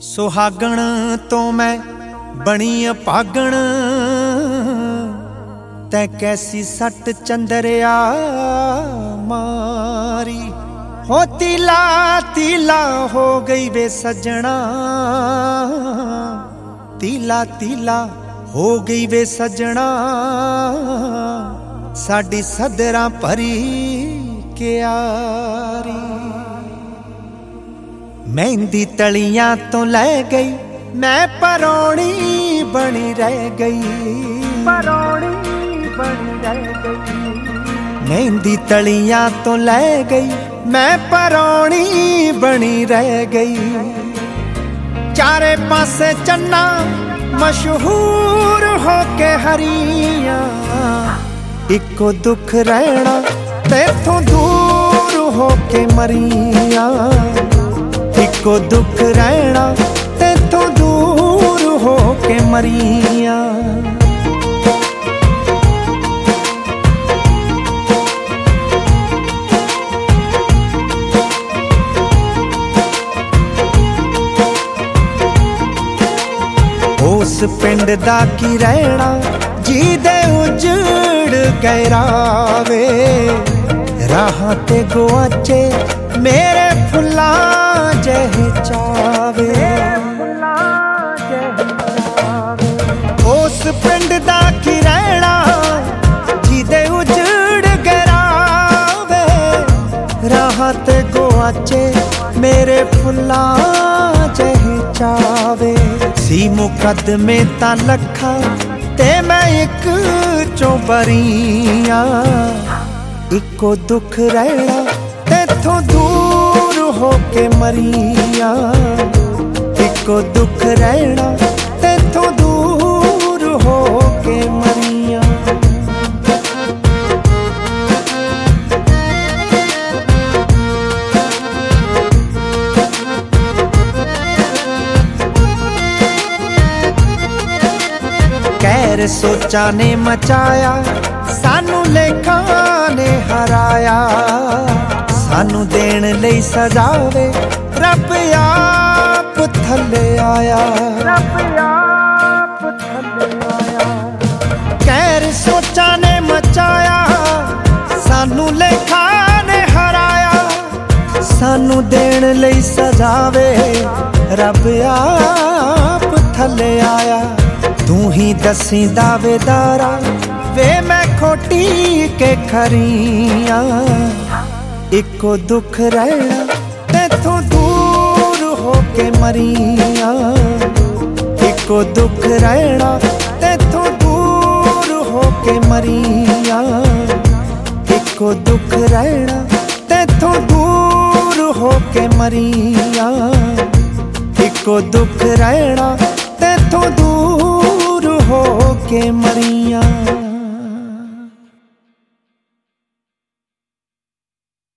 ਸੁਹਾਗਣ ਤੋਂ ਮੈਂ ਬਣੀ ਭਾਗਣ। ਤੈ ਕੈਸੀ ਸੱਟ ਚੰਦਰਿਆ ਮਾਰੀ। ਹੋ ਤੀਲਾ ਤੀਲਾ ਹੋ ਗਈ ਵੇ ਸਜਣਾ। ਤੀਲਾ ਤੀਲਾ ਹੋ ਗਈ ਵੇ ਸਜਣਾ। ਸਾਡੀ ਸਦਰਾਂ ਭਰੀ ਕਿਆਰੀ। ਮਹਿੰਦੀ ਤਲੀਆਂ ਤੋਂ ਲੈ ਗਈ ਮੈਂ ਪਰੌਣੀ ਬਣੀ ਰਹਿ ਗਈ। ਪਰੌਣੀ ਬਣੀ ਰਹਿ ਗਈ। ਮਹਿੰਦੀ ਤਲੀਆਂ ਤੋਂ ਲੈ ਗਈ ਮੈਂ ਪਰੌਣੀ ਬਣੀ ਰਹਿ ਗਈ। ਚਾਰੇ ਪਾਸੇ ਚੰਨਾ ਮਸ਼ਹੂਰ ਹੋ ਕੇ ਹਰੀਆਂ। ਇੱਕੋ ਦੁੱਖ ਰਹਿਣਾ ਤੇਥੋਂ ਦੂਰ ਹੋ ਕੇ ਮਰੀਆਂ। ਇੱਕੋ ਦੁੱਖ ਰਹਿਣਾ ਤੇਥੋਂ ਦੂਰ ਹੋ ਕੇ ਮਰੀਆਂ। ਉਸ ਪਿੰਡ ਦਾ ਕੀ ਰਹਿਣਾ ਜਿਹਦੇ ਉਜੜ ਗਏ ਰਾਵੇ। ਰਾਹ ਤੇ ਗਵਾਚੇ ਮੇਰੇ ਫੁੱਲਾਂ ਜਿਹੇ ਚਾਵੇ। ਉਸ ਪਿੰਡ ਦਾ ਕੀ ਜਿਹਦੇ ਉਜੜ ਗਏ ਰਾਵੇ ਰਾਹਾਂ ਮੇਰੇ ਫੁੱਲਾਂ ਜਿਹੇ ਚਾਵੇ। ਸੀ ਮੁਕਦਮੇ ਤਾਂ ਲੱਖਾਂ ਤੇ ਮੈਂ ਇੱਕ ਚੋਂ ਬਰੀਆਂ ਇੱਕੋ ਦੁੱਖ ਰਹਿਣਾ ਤੇਥੋਂ ਦੂਰ ਹੋ ਕੇ ਮਰੀਆਂ, ਇੱਕੋ ਦੁੱਖ ਰਹਿਣਾ ਤੇਥੋਂ ਦੂਰ ਹੋ ਕੇ ਮਰੀਆਂ। ਕਹਿਰ ਸੋਚਾਂ ਨੇ ਮਚਾਇਆ, ਸਾਨੂੰ ਲੇਖਾਂ ਨੇ ਹਰਾਇਆ। ਸਾਨੂੰ ਦੇਣ ਲਈ ਸਜ਼ਾਵੇ ਰੱਬ ਆਪ ਥੱਲੇ ਆਇਆ। ਰੱਬ ਆਪ ਥੱਲੇ ਆਇਆ। ਕਹਿਰ ਸੋਚਾਂ ਨੇ ਮਚਾਇਆ। ਸਾਨੂੰ ਲੇਖਾਂ ਨੇ ਹਰਾਇਆ। ਸਾਨੂੰ ਦੇਣ ਲਈ ਸਜ਼ਾਵੇ ਰੱਬ ਆਪ ਥੱਲੇ ਆਇਆ। ਤੂੰ ਹੀ ਦਸੀ ਦਾਵੇਦਾਰਾ। ਵੇ ਮੈਂ ਖੋਟੀ ਕੇ ਖਰੀਆਂ। ਇੱਕੋ ਦੁੱਖ ਰਹਿਣਾ ਤੇਥੋਂ ਦੂਰ ਹੋ ਕੇ ਮਰੀਆਂ। ਇੱਕੋ ਦੁੱਖ ਰਹਿਣਾ ਤੇਥੋਂ ਦੂਰ ਹੋ ਕੇ ਮਰੀਆਂ। ਇੱਕੋ ਦੁੱਖ ਰਹਿਣਾ ਤੇਥੋਂ ਦੂਰ ਹੋ ਕੇ ਮਰੀਆਂ। ਇੱਕੋ ਦੁੱਖ ਰਹਿਣਾ ਤੇਥੋਂ ਦੂਰ ਹੋ ਕੇ ਮਰੀ